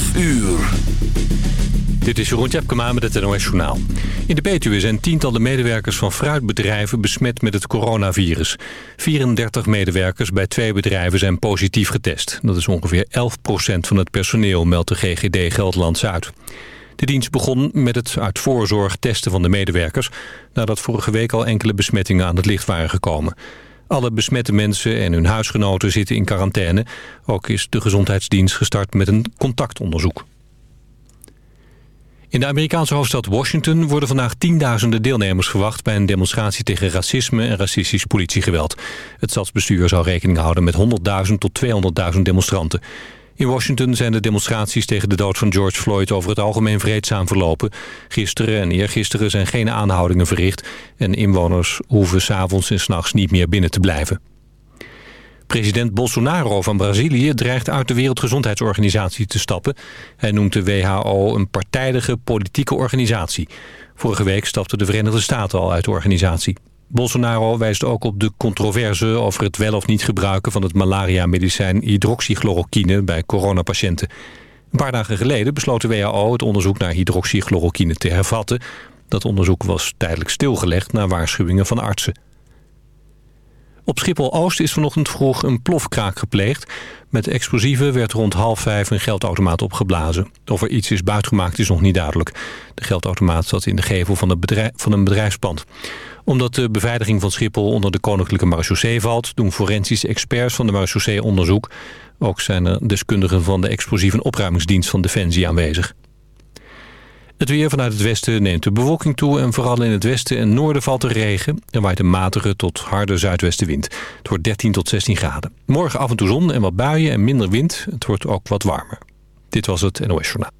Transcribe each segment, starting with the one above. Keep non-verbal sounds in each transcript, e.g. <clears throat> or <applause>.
12 uur. Dit is Jeroen Tjepkema met het NOS Journaal. In de Betuwe zijn tientallen medewerkers van fruitbedrijven besmet met het coronavirus. 34 medewerkers bij twee bedrijven zijn positief getest. Dat is ongeveer 11% van het personeel, meldt de GGD Gelderland Zuid. De dienst begon met het uit voorzorg testen van de medewerkers... nadat vorige week al enkele besmettingen aan het licht waren gekomen. Alle besmette mensen en hun huisgenoten zitten in quarantaine. Ook is de gezondheidsdienst gestart met een contactonderzoek. In de Amerikaanse hoofdstad Washington worden vandaag tienduizenden deelnemers verwacht... bij een demonstratie tegen racisme en racistisch politiegeweld. Het stadsbestuur zal rekening houden met 100.000 tot 200.000 demonstranten. In Washington zijn de demonstraties tegen de dood van George Floyd over het algemeen vreedzaam verlopen. Gisteren en eergisteren zijn geen aanhoudingen verricht... en inwoners hoeven s'avonds en s'nachts niet meer binnen te blijven. President Bolsonaro van Brazilië dreigt uit de Wereldgezondheidsorganisatie te stappen. Hij noemt de WHO een partijdige politieke organisatie. Vorige week stapten de Verenigde Staten al uit de organisatie. Bolsonaro wijst ook op de controverse over het wel of niet gebruiken van het malaria-medicijn hydroxychloroquine bij coronapatiënten. Een paar dagen geleden besloot de WHO het onderzoek naar hydroxychloroquine te hervatten. Dat onderzoek was tijdelijk stilgelegd na waarschuwingen van artsen. Op Schiphol-Oost is vanochtend vroeg een plofkraak gepleegd. Met explosieven werd rond half vijf een geldautomaat opgeblazen. Of er iets is buitgemaakt is nog niet duidelijk. De geldautomaat zat in de gevel van, bedrijf, van een bedrijfspand. Omdat de beveiliging van Schiphol onder de Koninklijke Marechaussee valt... doen forensische experts van de Marechaussee onderzoek. Ook zijn er deskundigen van de explosieve opruimingsdienst van Defensie aanwezig. Het weer vanuit het westen neemt de bewolking toe... en vooral in het westen en noorden valt er regen. Er waait een matige tot harde zuidwestenwind. Het wordt 13 tot 16 graden. Morgen af en toe zon en wat buien en minder wind. Het wordt ook wat warmer. Dit was het NOS Journaal.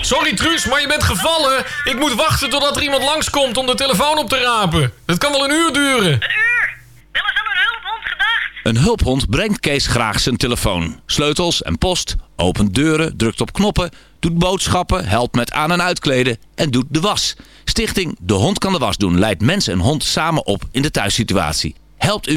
Sorry Truus, maar je bent gevallen. Ik moet wachten totdat er iemand langskomt om de telefoon op te rapen. Dat kan wel een uur duren. Een uur. Wel eens aan een hulphond gedacht? Een hulphond brengt Kees graag zijn telefoon. Sleutels en post, opent deuren, drukt op knoppen, doet boodschappen, helpt met aan- en uitkleden en doet de was. Stichting De Hond kan de was doen leidt mens en hond samen op in de thuissituatie. Helpt u...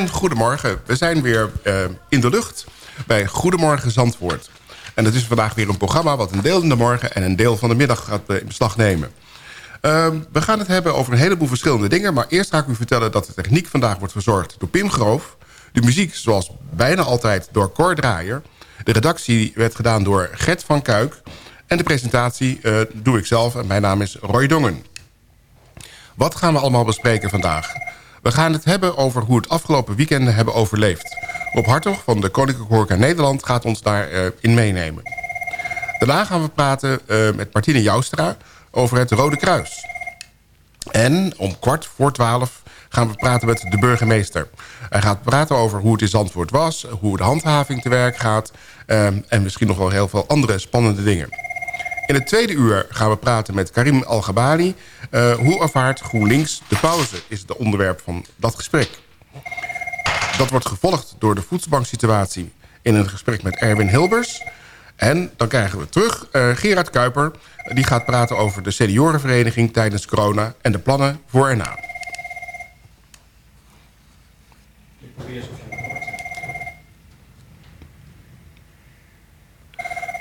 En goedemorgen. We zijn weer eh, in de lucht bij Goedemorgen Zandvoort. En het is vandaag weer een programma wat een deel in de morgen... en een deel van de middag gaat eh, in beslag nemen. Ehm, we gaan het hebben over een heleboel verschillende dingen... maar eerst ga ik u vertellen dat de techniek vandaag wordt verzorgd door Pim Groof. De muziek, zoals bijna altijd, door Cor Draaier. De redactie werd gedaan door Gert van Kuik. En de presentatie eh, doe ik zelf en mijn naam is Roy Dongen. Wat gaan we allemaal bespreken vandaag? We gaan het hebben over hoe het afgelopen weekenden hebben overleefd. Rob Hartog van de Koninklijke Nederland gaat ons daarin in meenemen. Daarna gaan we praten uh, met Martine Joustra over het Rode Kruis. En om kwart voor twaalf gaan we praten met de burgemeester. Hij gaat praten over hoe het in Zandvoort was... hoe de handhaving te werk gaat... Uh, en misschien nog wel heel veel andere spannende dingen. In het tweede uur gaan we praten met Karim Al-Gabali. Uh, hoe ervaart GroenLinks de pauze, is het onderwerp van dat gesprek. Dat wordt gevolgd door de voedselbanksituatie... in een gesprek met Erwin Hilbers... En dan krijgen we terug uh, Gerard Kuiper. Die gaat praten over de seniorenvereniging tijdens corona... en de plannen voor en na. Ik probeer eens of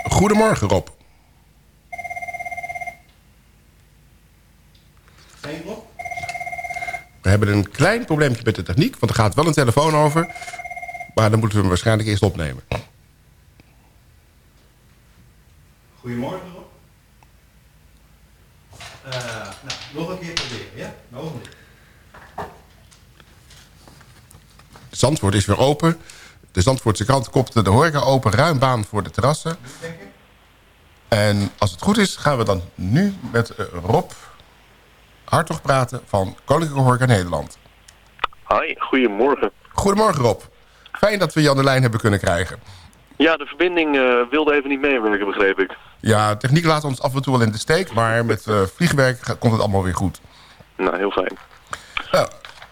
je Goedemorgen, Rob. We hebben een klein probleempje met de techniek... want er gaat wel een telefoon over... maar dan moeten we hem waarschijnlijk eerst opnemen. Goedemorgen Rob. Uh, nou, nog een keer proberen, ja? Mogelijk. Zandvoort is weer open. De Zandvoortse krant kopte de horeca open. Ruim baan voor de terrassen. En als het goed is, gaan we dan nu met uh, Rob Hartog praten van Koninklijke Horeca Nederland. Hoi, goedemorgen. Goedemorgen Rob. Fijn dat we je aan de lijn hebben kunnen krijgen. Ja, de verbinding uh, wilde even niet meewerken, begreep ik. Ja, techniek laat ons af en toe wel in de steek, maar met uh, vliegwerk komt het allemaal weer goed. Nou, heel fijn. Uh,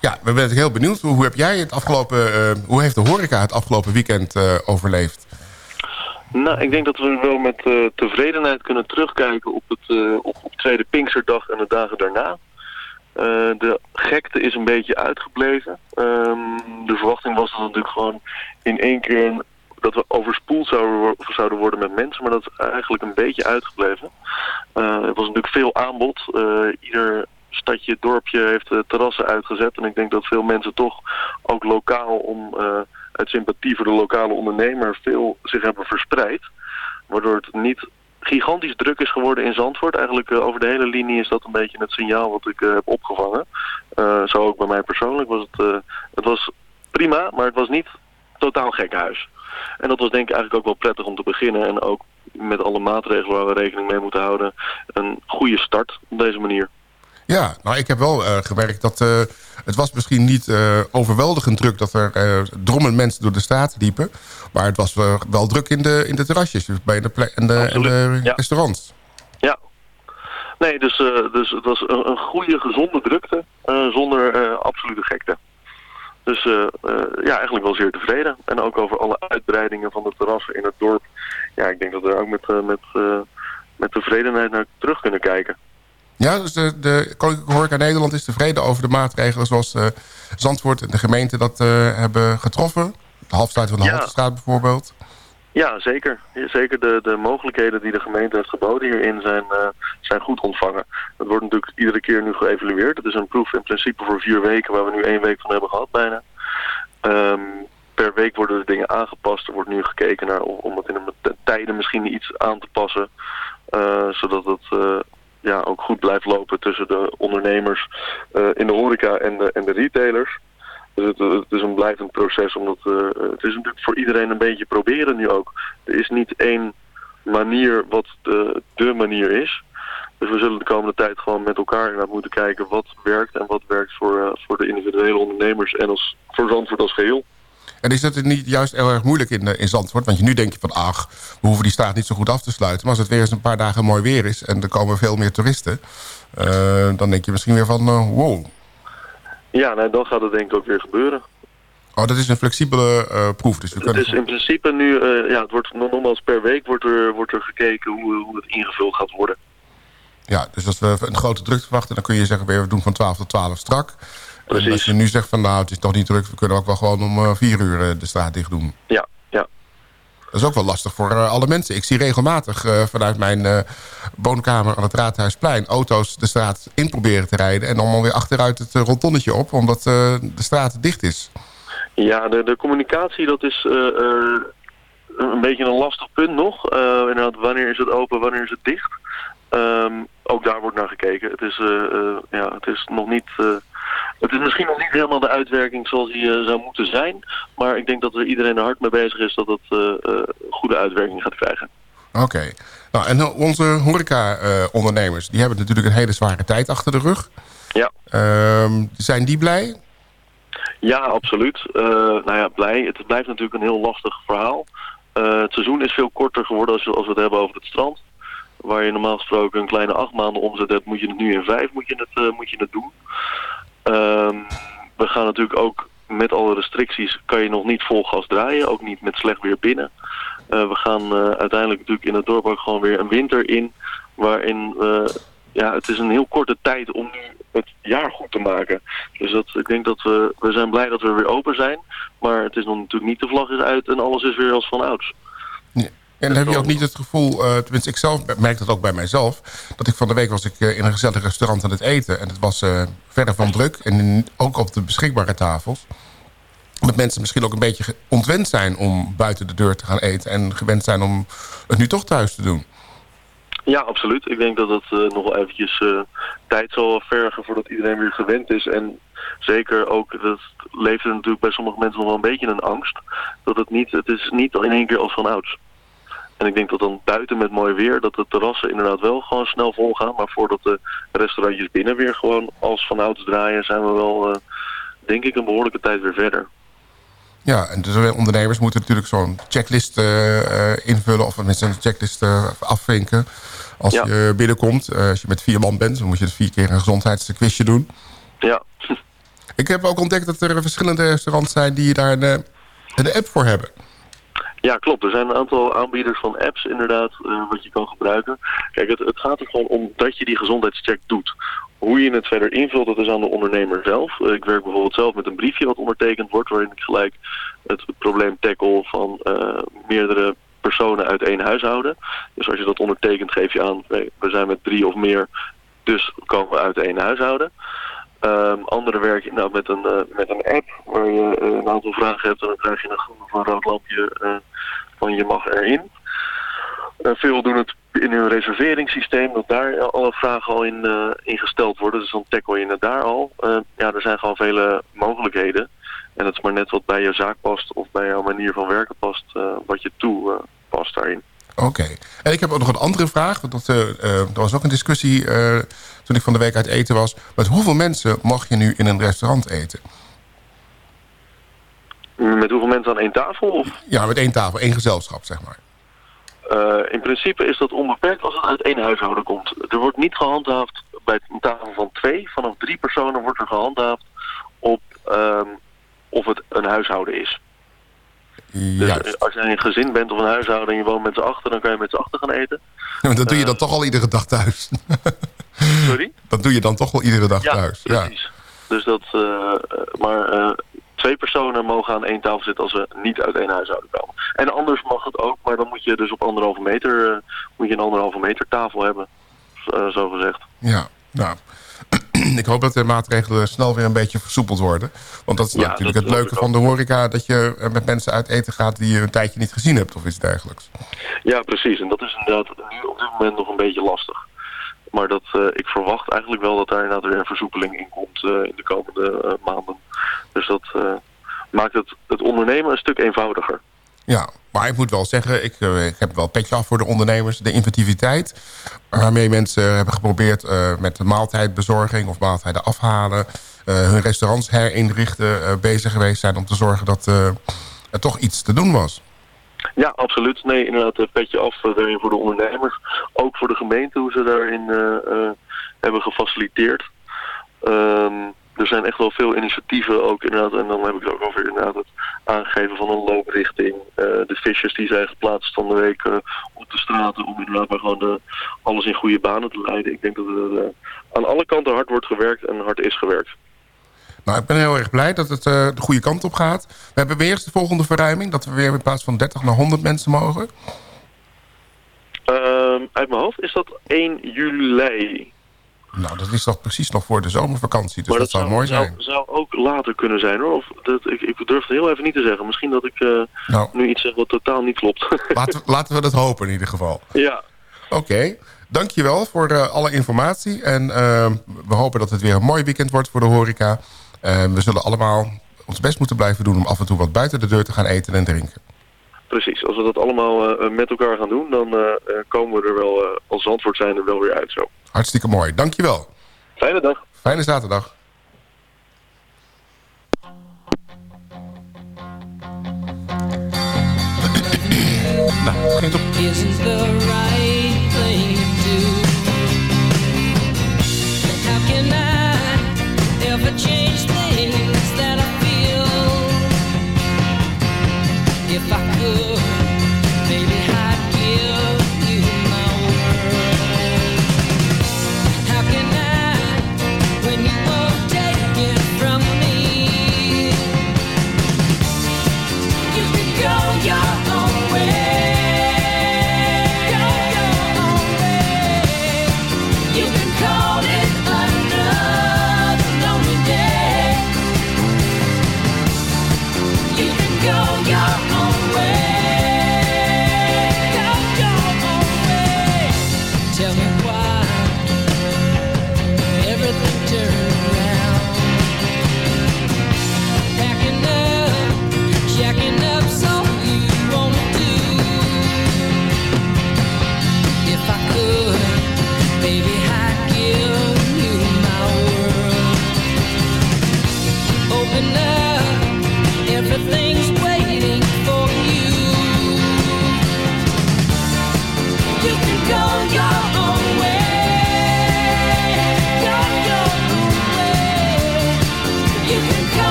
ja, we zijn heel benieuwd. Hoe, heb jij het afgelopen, uh, hoe heeft de horeca het afgelopen weekend overleefd? Nou, ik denk dat we wel met tevredenheid kunnen terugkijken op, het, op, op tweede Pinksterdag en de dagen daarna. De gekte is een beetje uitgebleven. Um, de verwachting was dat het natuurlijk gewoon in één keer dat we overspoeld zouden, worden met mensen, maar dat is eigenlijk een beetje uitgebleven. Uh, er was natuurlijk veel aanbod. Uh, ieder stadje, dorpje heeft terrassen uitgezet. En ik denk dat veel mensen toch ook lokaal om uit sympathie voor de lokale ondernemer veel zich hebben verspreid. Waardoor het niet gigantisch druk is geworden in Zandvoort. Eigenlijk over de hele linie is dat een beetje het signaal wat ik heb opgevangen. zo ook bij mij persoonlijk was het, het was prima, maar het was niet totaal gek huis. En dat was denk ik eigenlijk ook wel prettig om te beginnen. En ook met alle maatregelen waar we rekening mee moeten houden. Een goede start op deze manier. Ja, nou ik heb wel uh, gemerkt dat uh, het was misschien niet uh, overweldigend druk... dat er drommen mensen door de straat liepen. Maar het was wel druk in de, in de terrasjes, dus bij de, en de, en de ja. restaurants. Ja. Nee, dus, dus het was een, een goede, gezonde drukte zonder absolute gekte. Dus uh, uh, ja, eigenlijk wel zeer tevreden. En ook over alle uitbreidingen van de terrassen in het dorp. Ja, ik denk dat we er ook met, uh, met, met tevredenheid naar terug kunnen kijken. Ja, dus de, de Koninklijke Horeca Nederland is tevreden over de maatregelen... zoals Zandvoort en de gemeente dat hebben getroffen. De halfsluit van de ja. Haltestraat bijvoorbeeld. Ja, zeker. Zeker de, de mogelijkheden die de gemeente heeft geboden hierin zijn, uh, zijn goed ontvangen. Dat wordt natuurlijk iedere keer nu geëvalueerd. Het is een proef in principe voor vier weken, waar we nu één week van hebben gehad bijna. Um, per week worden de dingen aangepast. Er wordt nu gekeken naar om, om het in de tijden misschien iets aan te passen. Uh, zodat het uh, ja, ook goed blijft lopen tussen de ondernemers in de horeca en de, en de retailers. Dus het, het, is een blijvend proces, omdat uh, het is natuurlijk voor iedereen een beetje proberen nu ook. Er is niet één manier wat de, de manier is. Dus we zullen de komende tijd gewoon met elkaar naar moeten kijken wat werkt en wat werkt voor, uh, voor de individuele ondernemers en als, voor Zandvoort als geheel. En is het niet juist heel erg moeilijk in, in Zandvoort? Want je nu denk je van, ach, we hoeven die straat niet zo goed af te sluiten. Maar als het weer eens een paar dagen mooi weer is en er komen veel meer toeristen... Uh, dan denk je misschien weer van, wow, ja, nou, dan gaat het denk ik ook weer gebeuren. Oh, dat is een flexibele uh, proef. Dus we kunnen... Het is in principe nu, ja, het wordt nogmaals per week wordt er, wordt er gekeken hoe, hoe het ingevuld gaat worden. Ja, dus als we een grote drukte verwachten, dan kun je zeggen, we doen van 12 tot 12 strak. En als je nu zegt van nou, het is toch niet druk... we kunnen ook wel gewoon om eh, vier uur eh, de straat dicht doen. Ja, ja. Dat is ook wel lastig voor eh, alle mensen. Ik zie regelmatig vanuit mijn woonkamer aan het Raadhuisplein... auto's de straat in proberen te rijden... en allemaal weer achteruit het rotonnetje op... omdat de straat dicht is. Ja, de, de communicatie dat is een beetje een lastig punt nog. Inderdaad, wanneer is het open, wanneer is het dicht? Ehm, ook daar wordt naar gekeken. Het is, ja, het is nog niet... het is misschien nog niet helemaal de uitwerking zoals die eh, zou moeten zijn. Maar ik denk dat er iedereen er hard mee bezig is dat het eh, eh, goede uitwerking gaat krijgen. Oké. Nou, en onze horeca-ondernemers... die hebben natuurlijk een hele zware tijd achter de rug. Ja. Ehm, zijn die blij? Ja, absoluut. Nou ja, blij. Het blijft natuurlijk een heel lastig verhaal. Het seizoen is veel korter geworden als, we- als we het hebben over het strand. Waar je normaal gesproken een kleine acht maanden omzet hebt, moet je het nu in vijf moet je het, moet je het doen. Ehm, we gaan natuurlijk ook met alle restricties, kan je nog niet vol gas draaien. Ook niet met slecht weer binnen. Eh, we gaan eh, uiteindelijk natuurlijk in het dorp ook gewoon weer een winter in. Waarin, eh, ja, het is een heel korte tijd om nu het jaar goed te maken. Dus dat, ik denk dat we, we zijn blij dat we weer open zijn. Maar het is nog natuurlijk niet de vlag is uit en alles is weer als van ouds. En heb je ook niet het gevoel, eh, tenminste ik zelf merk dat ook bij mijzelf... dat ik van de week was ik eh, in een gezellig restaurant aan het eten... en het was eh, verder van druk en in- ook op de beschikbare tafels... dat mensen misschien ook een beetje ontwend zijn om buiten de deur te gaan eten... en gewend zijn om het nu toch thuis te doen. Ja, absoluut. Ik denk dat het nog wel eventjes tijd zal vergen voordat iedereen weer gewend is. En zeker ook, dat leeft er natuurlijk bij sommige mensen nog wel een beetje een angst. Dat het niet, het is niet in één keer als van ouds. En ik denk dat dan buiten met mooi weer, dat de terrassen inderdaad wel gewoon snel vol gaan. Maar voordat de restaurantjes binnen weer gewoon als van ouds draaien, zijn we wel, eh, denk ik, een behoorlijke tijd weer verder. Ja, en dus ondernemers moeten natuurlijk zo'n checklist eh, eh, invullen... of een checklist eh, afvinken als Ja. je binnenkomt. Als je met vier man bent, dan moet je dus vier keer een gezondheidsquizje doen. Ja. Ik heb ook ontdekt dat er verschillende restaurants zijn... die daar een, een app voor hebben. Ja, klopt. Er zijn een aantal aanbieders van apps inderdaad eh, wat je kan gebruiken. Kijk, het, het gaat er gewoon om dat je die gezondheidscheck doet. Hoe je het verder invult, dat is aan de ondernemer zelf. Eh, ik werk bijvoorbeeld zelf met een briefje wat ondertekend wordt... waarin ik gelijk het probleem tackle van eh, meerdere personen uit één huishouden. Dus als je dat ondertekent, geef je aan... we zijn met drie of meer, dus komen we uit één huishouden. Ehm anderen werken nou, met, een, eh, met een app waar je eh, een aantal vragen hebt en dan krijg je een groen of een rood lampje eh, van je mag erin. Veel doen het in hun reserveringssysteem, dat daar alle vragen al in, in gesteld worden. Dus dan tackle je het daar al. Eh, ja, er zijn gewoon vele mogelijkheden. En het is maar net wat bij je zaak past of bij jouw manier van werken past, wat je toe past daarin. Oké. En ik heb ook nog een andere vraag. Want dat, er was ook een discussie toen ik van de week uit eten was. Met hoeveel mensen mag je nu in een restaurant eten? Met hoeveel mensen aan één tafel? Of? Ja, met één tafel, één gezelschap, zeg maar. Eh, in principe is dat onbeperkt als het uit één huishouden komt. Er wordt niet gehandhaafd bij een tafel van twee. Vanaf drie personen wordt er gehandhaafd op ehm, of het een huishouden is. Dus Ja, eh, als je een gezin bent of een huishouden en je woont met z'n achter, dan kan je met z'n achter gaan eten. want dat doe je dan toch al iedere dag thuis. <laughs> Sorry? dat doe je dan toch wel iedere dag Ja, thuis. Ja. precies. Dus dat, eh, maar eh, twee personen mogen aan één tafel zitten als ze niet uit één huishouden komen. En anders mag het ook, maar dan moet je dus op anderhalve meter, eh, moet je een anderhalve meter tafel hebben, zo gezegd. Ja, nou. <clears throat> ik hoop dat de maatregelen snel weer een beetje versoepeld worden. Want dat is Ja, natuurlijk dat het leuke van de horeca... dat je met mensen uit eten gaat die je een tijdje niet gezien hebt of iets dergelijks. Ja, precies. En dat is inderdaad nu op dit moment nog een beetje lastig. Maar dat, eh, ik verwacht eigenlijk wel dat daar inderdaad weer een versoepeling in komt eh, in de komende eh, maanden. Dus dat maakt het, het ondernemen een stuk eenvoudiger. Ja, maar ik moet wel zeggen, ik, ik heb wel petje af voor de ondernemers. De inventiviteit waarmee mensen hebben geprobeerd met de maaltijdbezorging of maaltijden afhalen, hun restaurants herinrichten, bezig geweest zijn om te zorgen dat er toch iets te doen was. Ja, absoluut. Nee, inderdaad, een petje af eh, daarin voor de ondernemers. Ook voor de gemeente, hoe ze daarin eh, eh, hebben gefaciliteerd. Ehm, er zijn echt wel veel initiatieven ook inderdaad. En dan heb ik het ook over inderdaad het aangeven van een looprichting. eh, de visjes die zijn geplaatst van de week eh, op de straten. Om inderdaad maar gewoon de, alles in goede banen te leiden. Ik denk dat er eh, aan alle kanten hard wordt gewerkt en hard is gewerkt. Nou, ik ben heel erg blij dat het eh, de goede kant op gaat. We hebben weer eens de volgende verruiming. Dat we weer in plaats van 30 naar 100 mensen mogen. Ehm, uit mijn hoofd is dat 1 juli. Nou, dat is toch precies nog voor de zomervakantie. Dus maar dat, zou mooi zijn. Zou, zou ook later kunnen zijn hoor. Of dat, ik, ik durf het heel even niet te zeggen. Misschien dat ik eh, Nou. nu iets zeg wat totaal niet klopt. <laughs> Laten, we- laten we dat hopen in ieder geval. ja, Oké, dankjewel voor eh, alle informatie. En eh, we hopen dat het weer een mooi weekend wordt voor de horeca. Eh, we zullen allemaal ons best moeten blijven doen... om af en toe wat buiten de deur te gaan eten en drinken. precies. Als we dat allemaal eh, met elkaar gaan doen, dan eh, eh, komen we er wel eh, als antwoord zijn er wel weer uit zo. Hartstikke mooi, dankjewel. Fijne dag. Fijne zaterdag. nou, het begint op...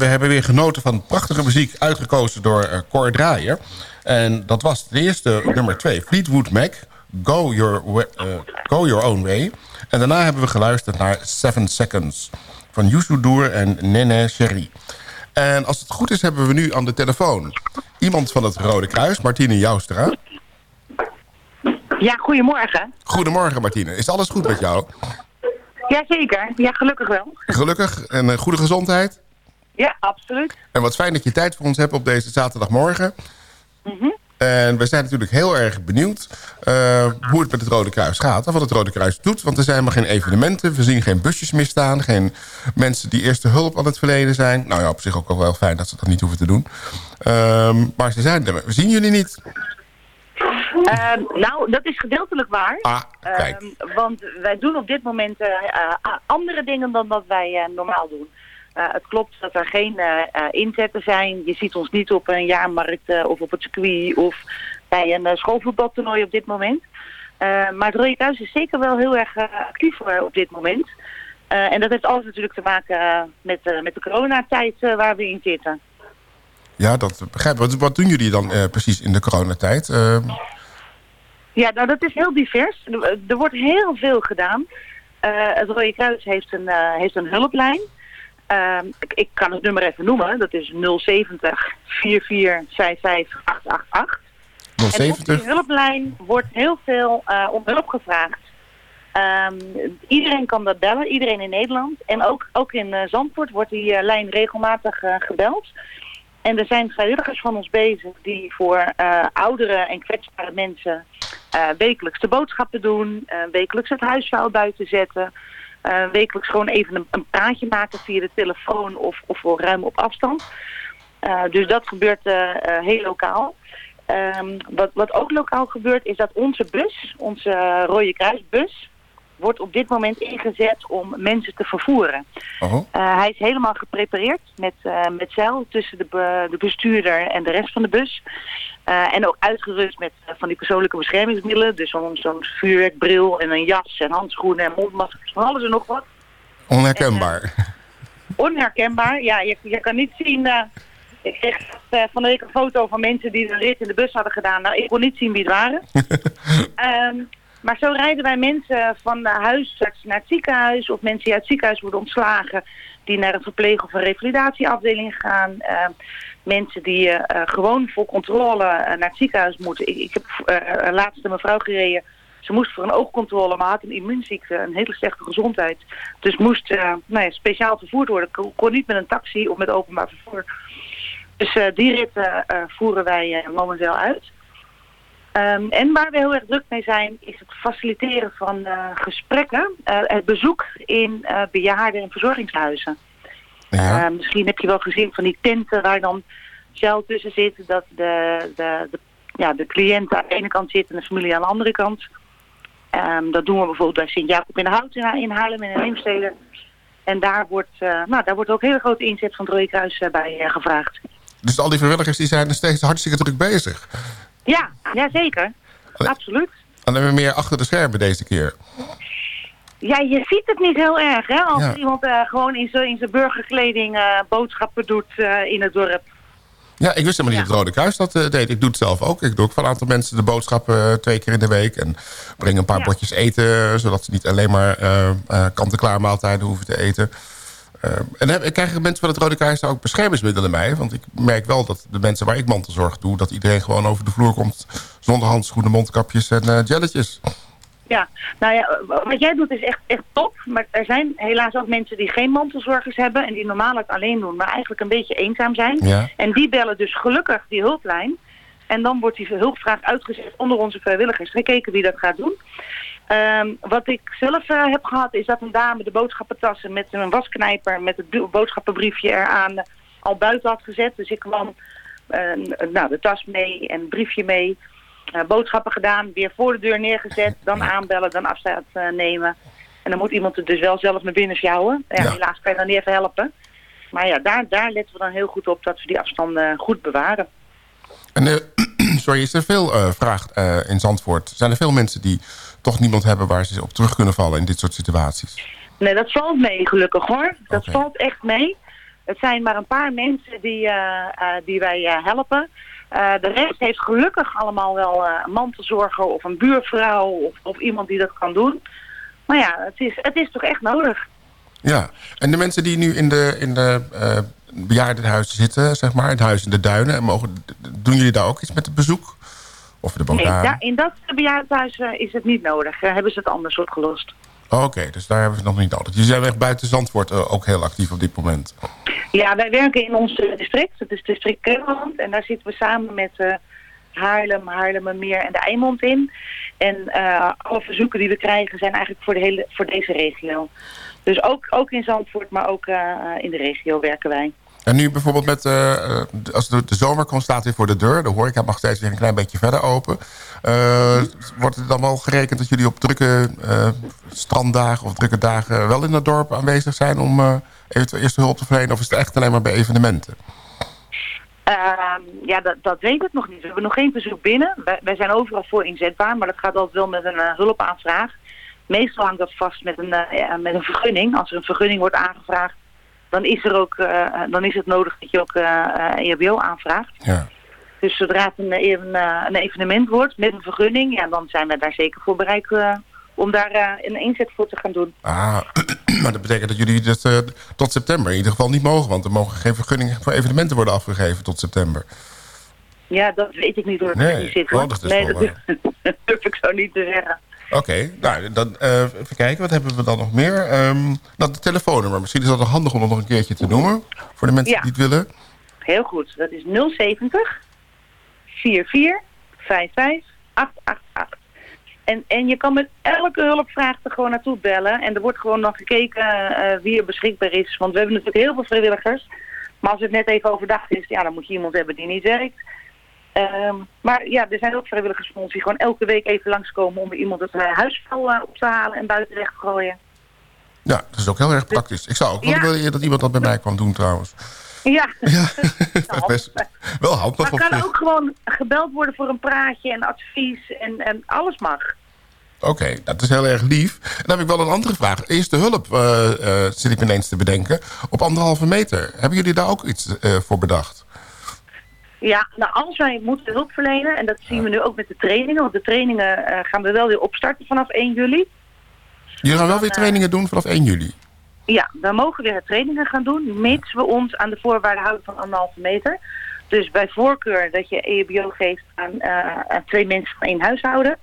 we hebben weer genoten van prachtige muziek uitgekozen door eh Cor Draaier. En dat was de eerste nummer twee, Fleetwood Mac, Go Your, eh, Go Your Own Way. En daarna hebben we geluisterd naar Seven Seconds van Youssou Doer en Nene Cherie. En als het goed is hebben we nu aan de telefoon iemand van het Rode Kruis, Martine Joustra. Ja, goedemorgen. Goedemorgen Martine, is alles goed met jou? Jazeker. Ja, gelukkig wel. Gelukkig en een goede gezondheid? Ja, absoluut. En wat fijn dat je tijd voor ons hebt op deze zaterdagmorgen. Mhm. En we zijn natuurlijk heel erg benieuwd eh, hoe het met het Rode Kruis gaat. En wat het Rode Kruis doet. Want er zijn maar geen evenementen. We zien geen busjes meer staan. Geen mensen die eerste hulp aan het verlenen zijn. Nou ja, op zich ook wel fijn dat ze dat niet hoeven te doen. Ehm, maar ze zijn er. We zien jullie niet. Ehm, nou, dat is gedeeltelijk waar. Ah, kijk. Ehm, want wij doen op dit moment eh, eh, andere dingen dan dat wij normaal doen. Eh, het klopt dat er geen eh, eh, inzetten zijn. Je ziet ons niet op een jaarmarkt of op het circuit of bij een schoolvoetbaltoernooi op dit moment. Maar het Rode Kruis is zeker wel heel erg actief op dit moment. En dat heeft alles natuurlijk te maken met, met de coronatijd waar we in zitten. Ja, dat begrijp ik. Wat, wat doen jullie dan precies in de coronatijd? Ehm, Ja, nou dat is heel divers. Er, er wordt heel veel gedaan. Het Rode Kruis heeft een, heeft een hulplijn. Ehm, ik, ik kan het nummer even noemen. Dat is 070 4455 888. En op 070? die hulplijn wordt heel veel eh, om hulp gevraagd. Ehm, iedereen kan dat bellen, iedereen in Nederland. En ook, ook in eh, Zandvoort wordt die eh, lijn regelmatig gebeld. En er zijn vrijwilligers van ons bezig die voor oudere en kwetsbare mensen wekelijks de boodschappen doen, wekelijks het huisvuil buiten zetten, eh, wekelijks gewoon even een, praatje maken via de telefoon of, of voor ruim op afstand. Eh, dus dat gebeurt eh, heel lokaal. Ehm, wat, wat ook lokaal gebeurt is dat onze bus, onze Rode Kruisbus, wordt op dit moment ingezet om mensen te vervoeren. Eh, hij is helemaal geprepareerd met, eh, met zeil tussen de, be- de bestuurder en de rest van de bus. Eh, en ook uitgerust met van die persoonlijke beschermingsmiddelen. Dus zo'n zo'n vuurwerkbril en een jas en handschoenen en mondmaskers, van alles en nog wat. onherkenbaar. Onherkenbaar. Ja, je, je kan niet zien... ik kreeg van de week een foto van mensen die een rit in de bus hadden gedaan. Nou, ik kon niet zien wie het waren. <laughs> Ehm, maar zo rijden wij mensen van de huisarts naar het ziekenhuis... of mensen die uit het ziekenhuis worden ontslagen... die naar een verpleeg- of een revalidatieafdeling gaan. Ehm, mensen die eh, eh, gewoon voor controle eh, naar het ziekenhuis moeten. Ik, heb eh, eh, laatst een mevrouw gereden... Ze moest voor een oogcontrole, maar had een immuunziekte, een hele slechte gezondheid. Dus moest eh, nou ja, speciaal vervoerd worden. Kon, kon niet met een taxi of met openbaar vervoer. Dus eh, die rit eh, eh, voeren wij eh, momenteel uit. Ehm, en waar we heel erg druk mee zijn, is het faciliteren van eh, gesprekken. eh, het bezoek in eh, bejaarden- en verzorgingshuizen. Ja. Eh, misschien heb je wel gezien van die tenten waar dan gel tussen zit. Dat de, de, de, ja, de cliënt aan de ene kant zit en de familie aan de andere kant. Ehm, dat doen we bijvoorbeeld bij Sint-Jacob in de Hout in, in Haarlem en in Heemstede. En daar wordt, nou, daar wordt ook hele grote inzet van het Rode Kruis bij gevraagd. Dus al die vrijwilligers die zijn nog steeds hartstikke druk bezig. Ja, ja zeker. Absoluut. Alleen maar meer achter de schermen deze keer. Ja, je ziet het niet heel erg, hè? Als Ja. iemand eh, gewoon in zijn in zijn burgerkleding eh, boodschappen doet eh, in het dorp. Ja, ik wist helemaal niet dat het Rode Kruis dat deed. Ik doe het zelf ook. Ik doe ook van een aantal mensen de boodschappen twee keer in de week. En breng een paar bordjes eten, zodat ze niet alleen maar kant-en-klaar maaltijden hoeven te eten. Eh, en heb, krijgen mensen van het Rode Kruis daar ook beschermingsmiddelen mee? Want ik merk wel dat de mensen waar ik mantelzorg doe... dat iedereen gewoon over de vloer komt zonder handschoenen, mondkapjes en eh jelletjes. Ja, nou ja, wat jij doet is echt, echt top. Maar er zijn helaas ook mensen die geen mantelzorgers hebben... en die normaal het alleen doen, maar eigenlijk een beetje eenzaam zijn. Ja. En die bellen dus gelukkig die hulplijn. En dan wordt die hulpvraag uitgezet onder onze vrijwilligers. Gekeken wie dat gaat doen. Ehm, wat ik zelf eh, heb gehad is dat een dame de boodschappentassen met een wasknijper... met het boodschappenbriefje eraan eh, al buiten had gezet. Dus ik kwam eh, nou, de tas mee en het briefje mee... Boodschappen gedaan, weer voor de deur neergezet, dan aanbellen, dan afstand nemen. En dan moet iemand het dus wel zelf naar binnen sjouwen. Ja, Ja. Helaas kan je dan niet even helpen. Maar ja, daar, daar letten we dan heel goed op dat we die afstanden goed bewaren. En <clears throat> sorry, is er veel vraag eh, in Zandvoort? Zijn er veel mensen die toch niemand hebben waar ze op terug kunnen vallen in dit soort situaties? Nee, dat valt mee gelukkig hoor. Dat valt echt mee. Het zijn maar een paar mensen die, eh, eh, die wij eh, helpen. De rest heeft gelukkig allemaal wel een mantelzorger of een buurvrouw of, of iemand die dat kan doen. Maar ja, het is, het is toch echt nodig. Ja, en de mensen die nu in de, in de bejaardenhuizen zitten, zeg maar, in het huis in de duinen, en mogen, doen jullie daar ook iets met het bezoek? Of de Nee, daar, in dat bejaardenhuis eh, is het niet nodig. Eh, hebben ze het anders opgelost. Oké, dus daar hebben ze het nog niet nodig. Jullie zijn echt buiten Zandvoort eh, ook heel actief op dit moment. Ja, wij werken in ons district. Het is district Kennemerland. En daar zitten we samen met eh Haarlem, Haarlemmermeer en de Eimond in. En alle verzoeken die we krijgen zijn eigenlijk voor, de hele, voor deze regio. Dus ook, ook in Zandvoort, maar ook in de regio werken wij. En nu bijvoorbeeld met, eh, eh, als de, de zomer komt, staat weer voor de deur. De horeca mag steeds weer een klein beetje verder open. Eh, wordt het dan wel gerekend dat jullie op drukke stranddagen of drukke dagen wel in het dorp aanwezig zijn om eventueel eerste hulp te verlenen? Of is het echt alleen maar bij evenementen? Ehm, ja, dat, dat weet ik nog niet. We hebben nog geen verzoek binnen. Wij, wij zijn overal voor inzetbaar, maar dat gaat altijd wel met een hulpaanvraag. Meestal hangt dat vast met een, met een vergunning. Als er een vergunning wordt aangevraagd, dan is, er ook, eh, dan is het nodig dat je ook eh EHBO aanvraagt. Ja. Dus zodra het een, een, eh, een evenement wordt met een vergunning, ja, dan zijn we daar zeker voor bereid om daar een inzet voor te gaan doen. Ah, <clears throat> maar dat betekent dat jullie dus, eh, tot september in ieder geval niet mogen. Want er mogen geen vergunningen voor evenementen worden afgegeven tot september. Ja, dat weet ik niet het Nee, zit. hoor. oh, dat is nee, dat durf ik zo niet te zeggen. Oké, nou, dan eh, even kijken. Wat hebben we dan nog meer? Ehm nou, de telefoonnummer. Misschien is dat nog handig om dat nog een keertje te noemen. Voor de mensen Ja. die het willen. Heel goed. Dat is 070 44 55 888. En, en je kan met elke hulpvraag er gewoon naartoe bellen. En er wordt gewoon nog gekeken eh, wie er beschikbaar is. Want we hebben natuurlijk heel veel vrijwilligers. Maar als het net even overdag is, ja, dan moet je iemand hebben die niet werkt. Ehm, maar ja, er zijn ook vrijwilligers van ons die gewoon elke week even langskomen om iemand het uh, huisvuil eh, op te halen en buiten weg te gooien. Ja, dat is ook heel erg praktisch. Ik zou ook wel Ja. willen dat iemand dat bij mij kwam doen trouwens. Ja. <laughs> <laughs> Best, wel handig. Maar kan ook gewoon gebeld worden voor een praatje en advies en, en alles mag. Oké, dat is heel erg lief. Dan heb ik wel een andere vraag. Eerste hulp eh, zit ik ineens te bedenken. Op anderhalve meter. Hebben jullie daar ook iets voor bedacht? Ja, nou als wij moeten hulp verlenen, en dat zien we nu ook met de trainingen, want de trainingen eh, gaan we wel weer opstarten vanaf 1 juli. Jullie gaan wel eh, weer trainingen doen vanaf 1 juli. Ja, we mogen weer trainingen gaan doen, mits we ons aan de voorwaarden houden van anderhalve meter. Dus bij voorkeur dat je EHBO geeft aan, eh, aan twee mensen van één huishouden.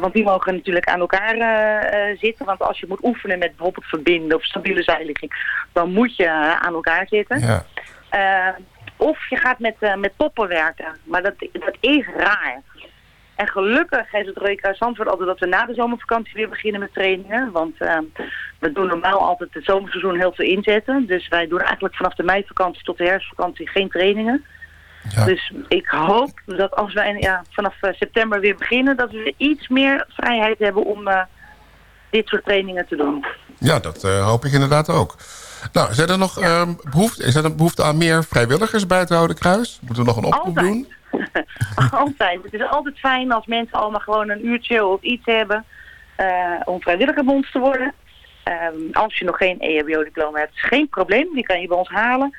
Want die mogen natuurlijk aan elkaar eh, eh, zitten. Want als je moet oefenen met bijvoorbeeld verbinden of stabiele zijligging, dan moet je eh, aan elkaar zitten. Ja. Eh, of je gaat met, eh, met poppen werken. Maar dat, dat is raar. En gelukkig heeft het Rode Kruis Zandvoort altijd dat we na de zomervakantie weer beginnen met trainingen. Want eh, we doen normaal altijd het zomerseizoen heel veel inzetten. Dus wij doen eigenlijk vanaf de meivakantie tot de herfstvakantie geen trainingen. Dus ik hoop dat als wij ja, vanaf eh, september weer beginnen, dat we iets meer vrijheid hebben om eh, dit soort trainingen te doen. Ja, dat hoop ik inderdaad ook. Nou, zijn er nog ehm, behoefte, is er een behoefte aan meer vrijwilligers bij het Rode Kruis? Moeten we nog een oproep doen? <laughs> altijd. Het is altijd fijn als mensen allemaal gewoon een uurtje of iets hebben eh, om vrijwilliger bij ons te worden. Ehm, als je nog geen EHBO-diploma hebt, is geen probleem. Die kan je bij ons halen.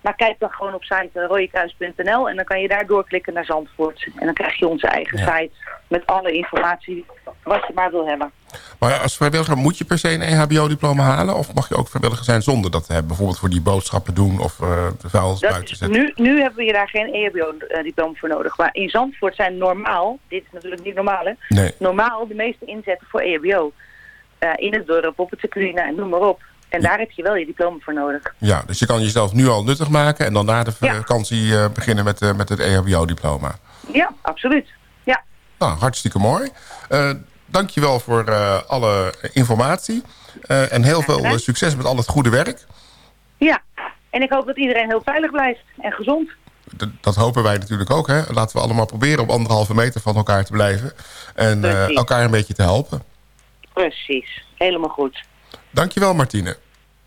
Maar kijk dan gewoon op site rooikruis.nl en dan kan je daar doorklikken naar Zandvoort. En dan krijg je onze eigen site met alle informatie wat je maar wil hebben. Maar als vrijwilliger moet je per se een EHBO-diploma halen? Of mag je ook vrijwilliger zijn zonder dat te hebben? Bijvoorbeeld voor die boodschappen doen of eh de vuilnis Dat buiten zetten? nu, nu hebben we je daar geen EHBO-diploma voor nodig. Maar in Zandvoort zijn normaal, dit is natuurlijk niet normaal hè, Nee. normaal de meeste inzetten voor E EHBO. Eh, in het dorp, op het circuit en noem maar op. En daar heb je wel je diploma voor nodig. Ja, dus je kan jezelf nu al nuttig maken... en dan na de vakantie eh, beginnen met, eh, met het EHBO-diploma. Ja, absoluut. Ja, Nou, hartstikke mooi. Eh dankjewel voor alle informatie. En heel veel succes met al het goede werk. ja. En ik hoop dat iedereen heel veilig blijft en gezond. D- dat hopen wij natuurlijk ook. Hè? Laten we allemaal proberen op anderhalve meter van elkaar te blijven. En elkaar een beetje te helpen. Precies, helemaal goed. Dankjewel Martine.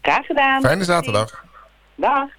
Graag gedaan. Fijne zaterdag. Dag.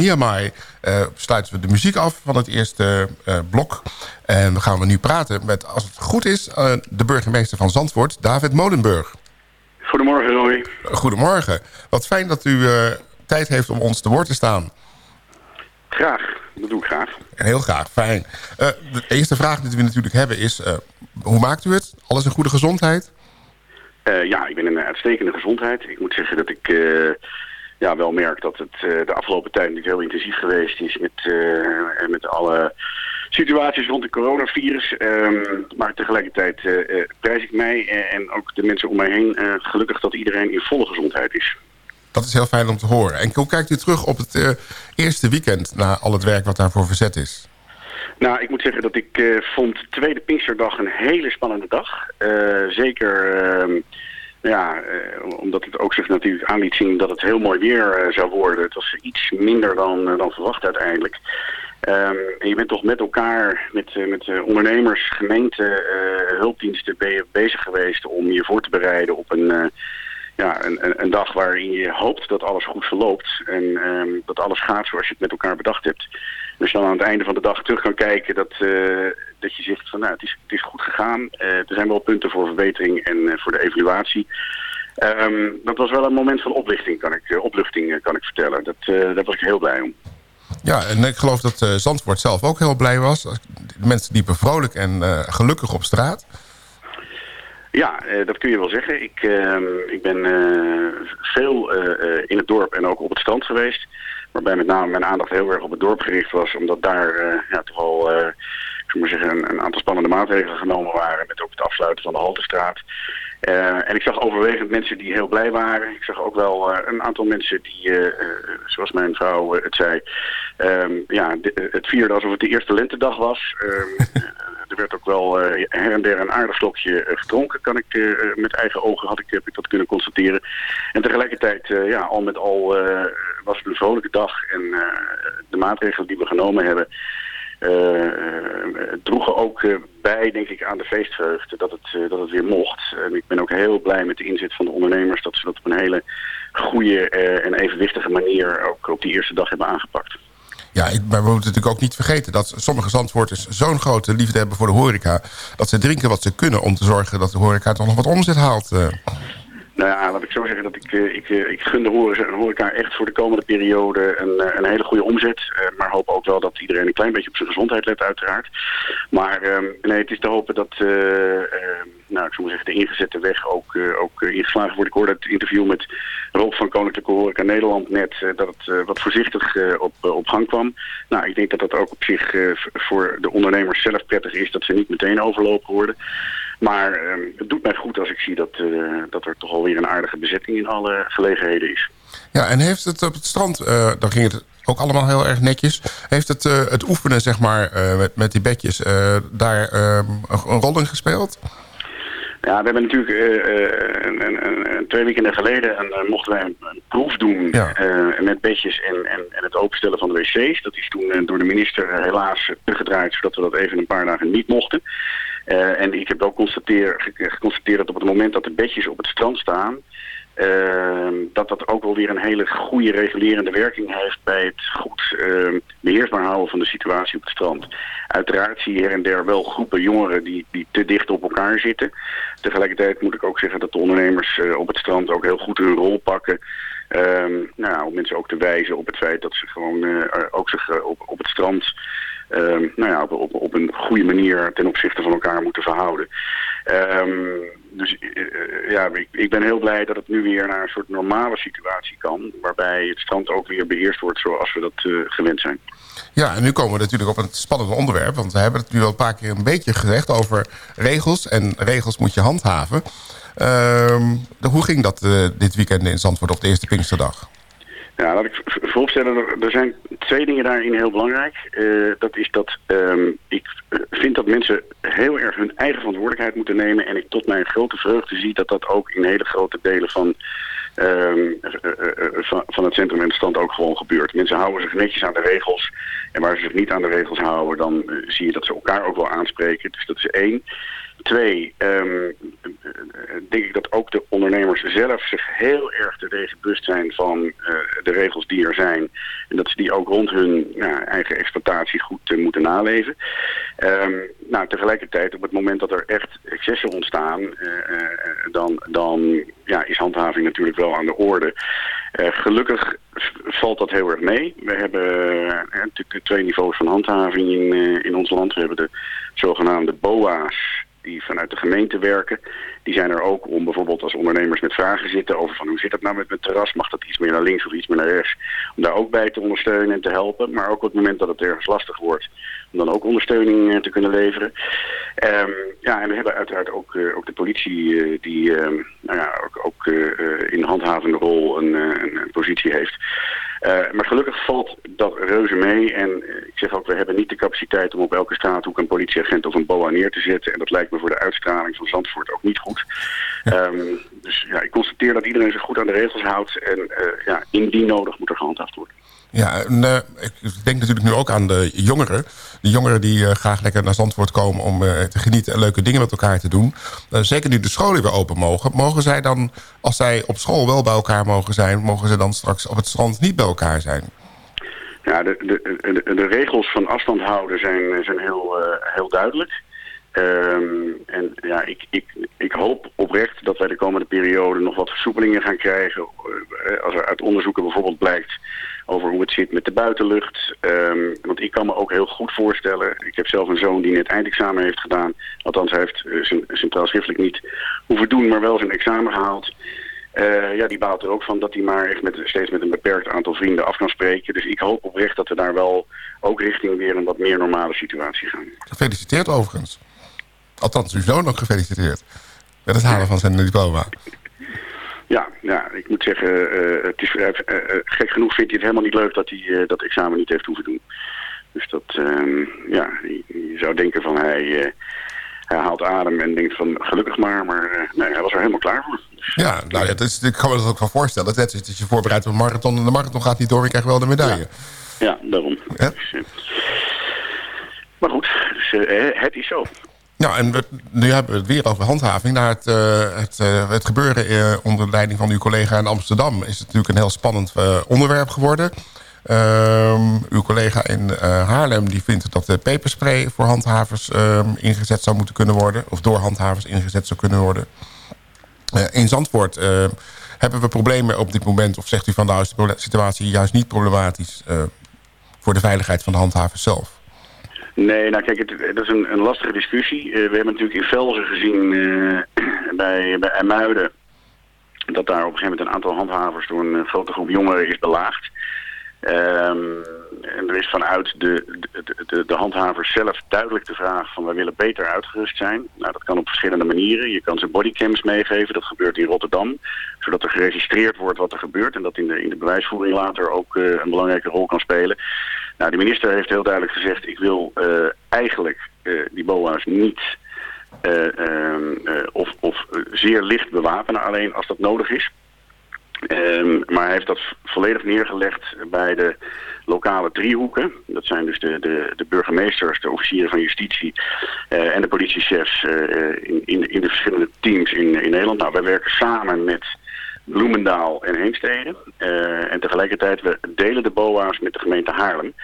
Miamai, eh, sluiten we de muziek af van het eerste eh, blok. En dan gaan we nu praten met, als het goed is, eh, de burgemeester van Zandvoort, David Molenburg. Goedemorgen, Roy. Goedemorgen. Wat fijn dat u tijd heeft om ons te woord te staan. Graag, dat doe ik graag. Heel graag, fijn. de eerste vraag die we natuurlijk hebben is, hoe maakt u het? Alles in goede gezondheid? ja, ik ben in een uitstekende gezondheid. Ik moet zeggen dat ik ja, wel merk dat het eh, de afgelopen tijd natuurlijk heel intensief geweest is met, eh, met alle situaties rond het coronavirus. Ehm, maar tegelijkertijd eh, prijs ik mij en ook de mensen om mij heen gelukkig dat iedereen in volle gezondheid is. Dat is heel fijn om te horen. En hoe kijkt u terug op het eerste weekend... na al het werk wat daarvoor verzet is? Nou, ik moet zeggen dat ik vond tweede Pinksterdag een hele spannende dag. Zeker ehm, ja, eh, omdat het ook zich natuurlijk aan liet zien dat het heel mooi weer eh, zou worden. Het was iets minder dan, eh, dan verwacht uiteindelijk. Ehm, en je bent toch met elkaar, met, eh, met ondernemers, gemeenten, hulpdiensten bezig geweest om je voor te bereiden op een, ja, een, een dag waarin je hoopt dat alles goed verloopt. En ehm, dat alles gaat zoals je het met elkaar bedacht hebt. Dus dan aan het einde van de dag terug kan kijken dat, eh, dat je zegt van nou het is, het is goed gegaan. Eh, er zijn wel punten voor verbetering en eh, voor de evaluatie. Ehm, dat was wel een moment van oplichting, kan ik, opluchting kan ik vertellen. Dat, eh, daar was ik heel blij om. Ja, en ik geloof dat eh, Zandvoort zelf ook heel blij was. De mensen liepen vrolijk en gelukkig op straat. Ja, dat kun je wel zeggen. Ik, ehm, ik ben veel in het dorp en ook op het strand geweest. Waarbij met name mijn aandacht heel erg op het dorp gericht was. Omdat daar eh, ja, toch wel eh, zeggen, een, een aantal spannende maatregelen genomen waren. Met ook het afsluiten van de Haltestraat. Eh, en ik zag overwegend mensen die heel blij waren. Ik zag ook wel een aantal mensen die, zoals mijn vrouw het zei, ehm, ja, het vierde alsof het de eerste lentedag was. Ehm, <laughs> er werd ook wel eh, her en der een aardig slokje eh, gedronken, kan ik eh, met eigen ogen had ik, heb ik dat kunnen constateren. En tegelijkertijd, ja, al met al was het een vrolijke dag en de maatregelen die we genomen hebben, droegen ook bij, denk ik, aan de feestvreugde dat het, dat het weer mocht. En ik ben ook heel blij met de inzet van de ondernemers dat ze dat op een hele goede en evenwichtige manier ook op die eerste dag hebben aangepakt. Ja, maar we moeten natuurlijk ook niet vergeten... dat sommige Zandvoorters zo'n grote liefde hebben voor de horeca... dat ze drinken wat ze kunnen om te zorgen dat de horeca toch nog wat omzet haalt. Nou ja, laat ik zo zeggen dat ik, eh, ik, eh, ik gun de horeca, echt voor de komende periode een, eh, een hele goede omzet. Maar hoop ook wel dat iedereen een klein beetje op zijn gezondheid let uiteraard. Maar ehm, nee, het is te hopen dat eh, eh, nou, ik zou zeggen, de ingezette weg ook, ook ingeslagen wordt. Ik hoorde het interview met Rob van Koninklijke Horeca Nederland net dat het wat voorzichtig op, op gang kwam. Nou, ik denk dat dat ook op zich voor de ondernemers zelf prettig is dat ze niet meteen overlopen worden. Maar ehm, het doet mij goed als ik zie dat, eh, dat er toch alweer een aardige bezetting in alle gelegenheden is. Ja, en heeft het op het strand, eh dan ging het ook allemaal heel erg netjes... heeft het, eh, het oefenen, zeg maar, met, met die bedjes... daar eh, een, een rol in gespeeld? Ja, we hebben natuurlijk een, twee weekenden geleden een, mochten wij een, proef doen met bedjes en, en, en het openstellen van de wc's. Dat is toen door de minister helaas teruggedraaid, zodat we dat even een paar dagen niet mochten. Eh, en ik heb ook constateer, ge- geconstateerd dat op het moment dat de bedjes op het strand staan, Ehm, dat dat ook wel weer een hele goede regulerende werking heeft bij het goed ehm, beheersbaar houden van de situatie op het strand. Uiteraard zie je her en der wel groepen jongeren die, die te dicht op elkaar zitten. Tegelijkertijd moet ik ook zeggen dat de ondernemers eh, op het strand ook heel goed hun rol pakken. Ehm, nou, om mensen ook te wijzen op het feit dat ze gewoon eh, ook zich op, op het strand nou ja, op, op, op een goede manier ten opzichte van elkaar moeten verhouden. Ehm, dus eh, eh, ja, ik, ik ben heel blij dat het nu weer naar een soort normale situatie kan. Waarbij het strand ook weer beheerst wordt zoals we dat eh, gewend zijn. Ja, en nu komen we natuurlijk op een spannend onderwerp. Want we hebben het nu al een paar keer een beetje gezegd over regels. En regels moet je handhaven. Ehm, hoe ging dat dit weekend in Zandvoort op de eerste Pinksterdag? Ja, laat ik vooropstellen, er, zijn twee dingen daarin heel belangrijk. Eh, dat is dat ehm, ik eh, vind dat mensen heel erg hun eigen verantwoordelijkheid moeten nemen. En ik tot mijn grote vreugde zie dat dat ook in hele grote delen van, ehm, eh, van, het centrum en stand ook gewoon gebeurt. Mensen houden zich netjes aan de regels. En waar ze zich niet aan de regels houden, dan zie je dat ze elkaar ook wel aanspreken. Dus dat is één. Twee, ehm, eh, denk ik dat ook de ondernemers zelf zich heel erg terdege bewust zijn van eh, de regels die er zijn. En dat ze die ook rond hun ja, eigen exploitatie goed eh, moeten naleven. Ehm, nou, tegelijkertijd, op het moment dat er echt excessen ontstaan, eh, dan, dan ja, is handhaving natuurlijk wel aan de orde. Gelukkig valt dat heel erg mee. We hebben natuurlijk twee niveaus van handhaving in, in ons land. We hebben de zogenaamde BOA's, die vanuit de gemeente werken. Die zijn er ook om bijvoorbeeld als ondernemers met vragen zitten over van hoe zit het nou met mijn terras, mag dat iets meer naar links of iets meer naar rechts, om daar ook bij te ondersteunen en te helpen. Maar ook op het moment dat het ergens lastig wordt, om dan ook ondersteuning eh, te kunnen leveren. Ehm, ja, en we hebben uiteraard ook, eh, ook de politie eh, die ehm, nou ja, ook, ook in handhavende rol een, een positie heeft. Eh, maar gelukkig valt dat reuze mee. En eh, ik zeg ook, we hebben niet de capaciteit om op elke straathoek een politieagent of een BOA neer te zetten. En dat lijkt me voor de uitstraling van Zandvoort ook niet goed. Ehm, dus ja, ik constateer dat iedereen zich goed aan de regels houdt. En eh, ja, indien nodig moet er gehandhaafd worden. Ja, eh, ik denk natuurlijk nu ook aan de jongeren. De jongeren die eh, graag lekker naar Zandvoort komen om eh, te genieten en leuke dingen met elkaar te doen. Zeker nu de scholen weer open mogen. Mogen zij dan, als zij op school wel bij elkaar mogen zijn... mogen ze dan straks op het strand niet bij elkaar zijn? Ja, de, de, de, de regels van afstand houden zijn, zijn heel, heel duidelijk. Ehm, en ja, ik, ik, ik hoop oprecht dat wij de komende periode nog wat versoepelingen gaan krijgen. Eh, Als er uit onderzoeken bijvoorbeeld blijkt over hoe het zit met de buitenlucht. Ehm, want ik kan me ook heel goed voorstellen. Ik heb zelf een zoon die net eindexamen heeft gedaan. Althans, hij heeft eh, zijn centraal schriftelijk niet hoeven doen, maar wel zijn examen gehaald. Eh, ja, die baalt er ook van dat hij maar echt met, steeds met een beperkt aantal vrienden af kan spreken. Dus ik hoop oprecht dat we daar wel ook richting weer een wat meer normale situatie gaan. Gefeliciteerd overigens. Althans, uw zoon ook gefeliciteerd. Met het halen van zijn diploma. Ja, ja ik moet zeggen, eh, het is, eh, eh, gek genoeg vindt hij het helemaal niet leuk dat hij dat examen niet heeft hoeven doen. Dus dat, ehm, ja, je, je zou denken van hij, hij haalt adem en denkt van gelukkig maar, maar nee, hij was er helemaal klaar voor. Ja, nou ja, dat is, ik kan me dat ook wel voorstellen. Het is dat je voorbereidt op een marathon... en de marathon gaat niet door, je krijgt wel de medaille. Ja, daarom. Dus, eh, maar goed, dus, het is zo. Nou, en we, nu hebben we het weer over handhaving. Na het, eh, het, eh, het gebeuren eh, onder leiding van uw collega in Amsterdam... is het natuurlijk een heel spannend onderwerp geworden. Ehm, uw collega in Haarlem die vindt dat de peperspray voor handhavers ehm, ingezet zou moeten kunnen worden. Of door handhavers ingezet zou kunnen worden. In Zandvoort eh, hebben we problemen op dit moment. Of zegt u van nou is de situatie juist niet problematisch... voor de veiligheid van de handhavers zelf? Nee, nou kijk, het, het is een, een lastige discussie. Eh, we hebben natuurlijk in Velzen gezien eh, <clears throat> bij, bij IJmuiden... dat daar op een gegeven moment een aantal handhavers door een eh, grote groep jongeren is belaagd. Ehm, en er is vanuit de, de, de, de handhavers zelf duidelijk de vraag van wij willen beter uitgerust zijn. Nou, dat kan op verschillende manieren. Je kan ze bodycams meegeven, dat gebeurt in Rotterdam. Zodat er geregistreerd wordt wat er gebeurt en dat in de, in de bewijsvoering later ook eh, een belangrijke rol kan spelen. Nou, de minister heeft heel duidelijk gezegd ik wil eh, eigenlijk eh, die BOA's niet eh, ehm, eh, of, of zeer licht bewapenen, alleen als dat nodig is. Ehm, maar hij heeft dat volledig neergelegd bij de lokale driehoeken. Dat zijn dus de, de, de burgemeesters, de officieren van justitie eh, en de politiechefs eh, in, in, in de verschillende teams in, in Nederland. Nou, wij werken samen met Bloemendaal en Heemstede. Eh, en tegelijkertijd, we delen de BOA's met de gemeente Haarlem.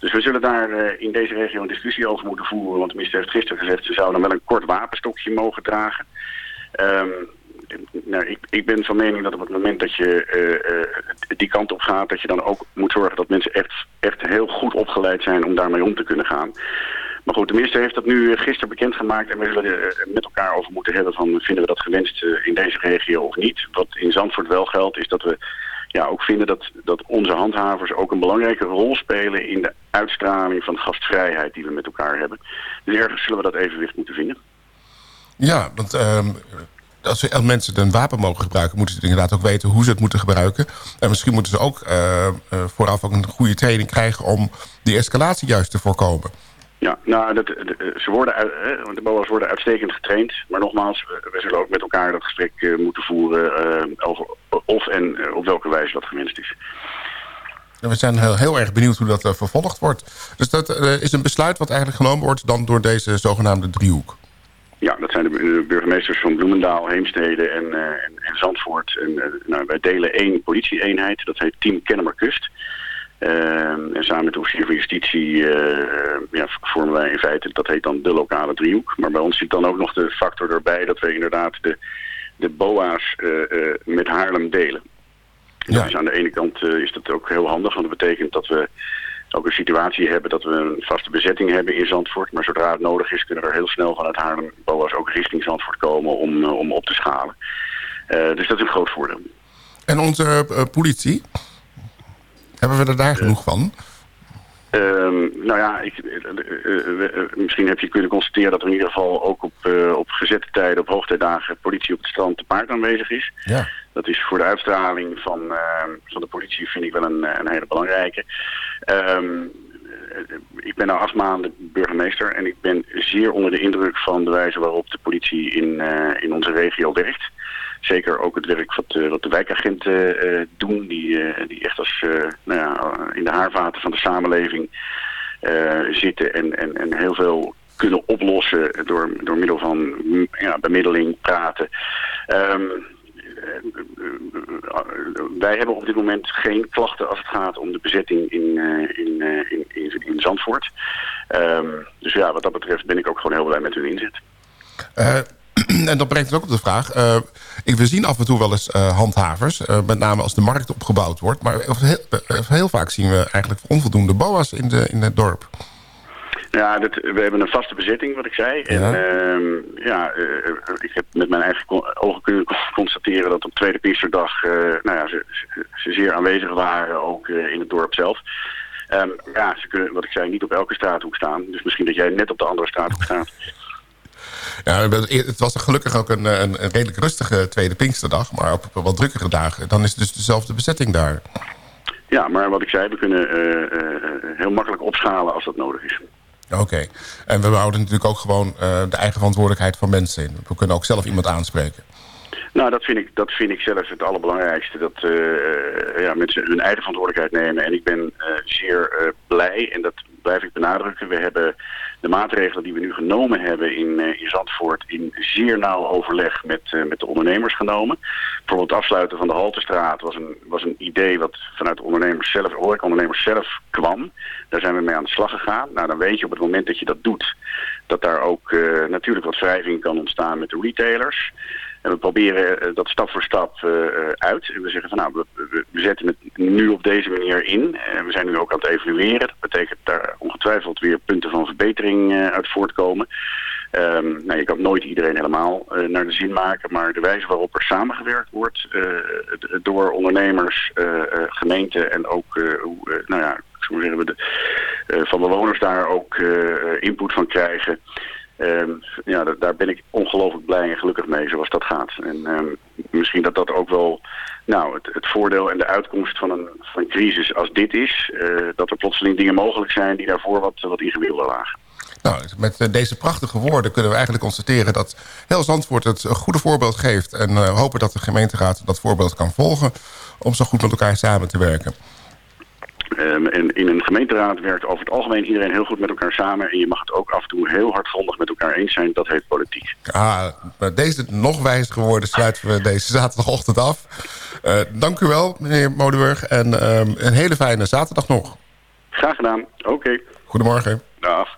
Dus we zullen daar in deze regio een discussie over moeten voeren. Want de minister heeft gisteren gezegd, ze zouden wel een kort wapenstokje mogen dragen. Ehm, nou, ik, ik ben van mening dat op het moment dat je eh, eh, die kant op gaat... dat je dan ook moet zorgen dat mensen echt, echt heel goed opgeleid zijn om daarmee om te kunnen gaan. Maar goed, de minister heeft dat nu eh, gisteren bekendgemaakt... en we zullen er met elkaar over moeten hebben van... vinden we dat gewenst in deze regio of niet. Wat in Zandvoort wel geldt, is dat we ja, ook vinden dat, dat onze handhavers ook een belangrijke rol spelen... in de uitstraling van gastvrijheid die we met elkaar hebben. Dus ergens zullen we dat evenwicht moeten vinden. Ja, want ehm, als, we- als mensen een wapen mogen gebruiken... moeten ze inderdaad ook weten hoe ze het moeten gebruiken. En misschien moeten ze ook eh, eh, vooraf ook een goede training krijgen... om die escalatie juist te voorkomen. Ja, nou, dat, de, ze worden, eh, de BOA's worden uitstekend getraind. Maar nogmaals, we, zullen ook met elkaar dat gesprek eh, moeten voeren... eh, over of en eh, op welke wijze dat gewenst is. We zijn heel, heel erg benieuwd hoe dat eh, vervolgd wordt. Dus dat eh, is een besluit wat eigenlijk genomen wordt... dan door deze zogenaamde driehoek. Ja, dat zijn de, burgemeesters van Bloemendaal, Heemstede en, eh, en, en Zandvoort. En, eh, nou, wij delen één politieeenheid, dat heet Team Kennemerkust. Ehm, en samen met de officier van justitie eh, ja, vormen wij in feite, dat heet dan de lokale driehoek. Maar bij ons zit dan ook nog de factor erbij dat we inderdaad de, de BOA's met Haarlem delen. Dat is aan de ene kant is dat ook heel handig, want dat betekent dat we ook een situatie hebben dat we een vaste bezetting hebben in Zandvoort. Maar zodra het nodig is, kunnen er heel snel vanuit Haarlem BOA's ook richting Zandvoort komen om, eh, om op te schalen. Eh, dus dat is een groot voordeel. En onze eh, politie? Hebben we er daar genoeg van? Ehm, nou ja, ik, misschien heb je kunnen constateren dat er in ieder geval ook op, op gezette tijden, op hoogtijdagen, politie op het strand te paard aanwezig is. Ja. Dat is voor de uitstraling van, eh, van de politie vind ik wel een, eh, een hele belangrijke. Ehm, eh, ik ben nu acht maanden burgemeester en ik ben zeer onder de indruk van de wijze waarop de politie in, eh, in onze regio werkt. Zeker ook het werk wat, wat de wijkagenten doen, die, die echt als nou ja, in de haarvaten van de samenleving zitten en, en, en heel veel kunnen oplossen door, door middel van ja, bemiddeling, praten. Ehm, eh, wij hebben op dit moment geen klachten als het gaat om de bezetting in, eh, in, eh, in, in, in Zandvoort. Ehm, dus ja, wat dat betreft ben ik ook gewoon heel blij met hun inzet. Eh, en dat brengt het ook op de vraag. eh, ik, we zien af en toe wel eens eh, handhavers. eh, met name als de markt opgebouwd wordt. Maar heel, eh, heel vaak zien we eigenlijk onvoldoende boa's in, de, in het dorp. Ja, dat, we hebben een vaste bezetting, wat ik zei. En Ja. ehm, ja, eh, ik heb met mijn eigen ogen kunnen constateren dat op tweede Pinksterdag eh, nou ja, ze, ze, ze zeer aanwezig waren, ook eh, in het dorp zelf. Ehm, ja, ze kunnen, wat ik zei, niet op elke straathoek staan. Dus misschien dat jij net op de andere straathoek staat. <laughs> Ja, het was gelukkig ook een, een, een redelijk rustige tweede Pinksterdag. Maar op wat drukkere dagen, dan is het dus dezelfde bezetting daar. Ja, maar wat ik zei, we kunnen eh, eh, heel makkelijk opschalen als dat nodig is. Oké. En we houden natuurlijk ook gewoon eh, de eigen verantwoordelijkheid van mensen in. We kunnen ook zelf iemand aanspreken. Nou, dat vind ik, dat vind ik zelf het allerbelangrijkste. Dat eh, ja, mensen hun eigen verantwoordelijkheid nemen. En ik ben eh, zeer eh, blij, en dat blijf ik benadrukken. We hebben de maatregelen die we nu genomen hebben in, eh, in Zandvoort... in zeer nauw overleg met, eh, met de ondernemers genomen. Bijvoorbeeld het afsluiten van de Haltestraat was een, was een idee... wat vanuit de ondernemers zelf, horecaondernemers zelf kwam. Daar zijn we mee aan de slag gegaan. Nou, dan weet je op het moment dat je dat doet... dat daar ook eh, natuurlijk wat wrijving kan ontstaan met de retailers... We proberen eh, dat stap voor stap eh, eh, uit. En we zeggen van nou, we, zetten het nu op deze manier in. En we zijn nu ook aan het evalueren. Dat betekent daar ongetwijfeld weer punten van verbetering uit voortkomen. Ehm, nou, je kan nooit iedereen helemaal naar de zin maken, maar de wijze waarop er samengewerkt wordt door ondernemers, gemeenten en ook nou ja, zeggen, we de, van bewoners daar ook input van krijgen. Ehm, ja, da- daar ben ik ongelooflijk blij en gelukkig mee zoals dat gaat. En ehm, misschien dat dat ook wel nou, het, het voordeel en de uitkomst van een, van crisis als dit is. eh, dat er plotseling dingen mogelijk zijn die daarvoor wat, wat ingewikkelder lagen. Nou, met eh, deze prachtige woorden kunnen we eigenlijk constateren... dat heel Zandvoort het goede voorbeeld geeft. En eh, hopen dat de gemeenteraad dat voorbeeld kan volgen... om zo goed met elkaar samen te werken. Ehm, en in een gemeenteraad werkt over het algemeen iedereen heel goed met elkaar samen. En je mag het ook af en toe heel hardgrondig met elkaar eens zijn. Dat heet politiek. Ah, deze nog wijzige woorden sluiten we deze zaterdagochtend af. Eh, dank u wel, meneer Modeburg. En ehm, een hele fijne zaterdag nog. Graag gedaan. Oké. Goedemorgen. Dag.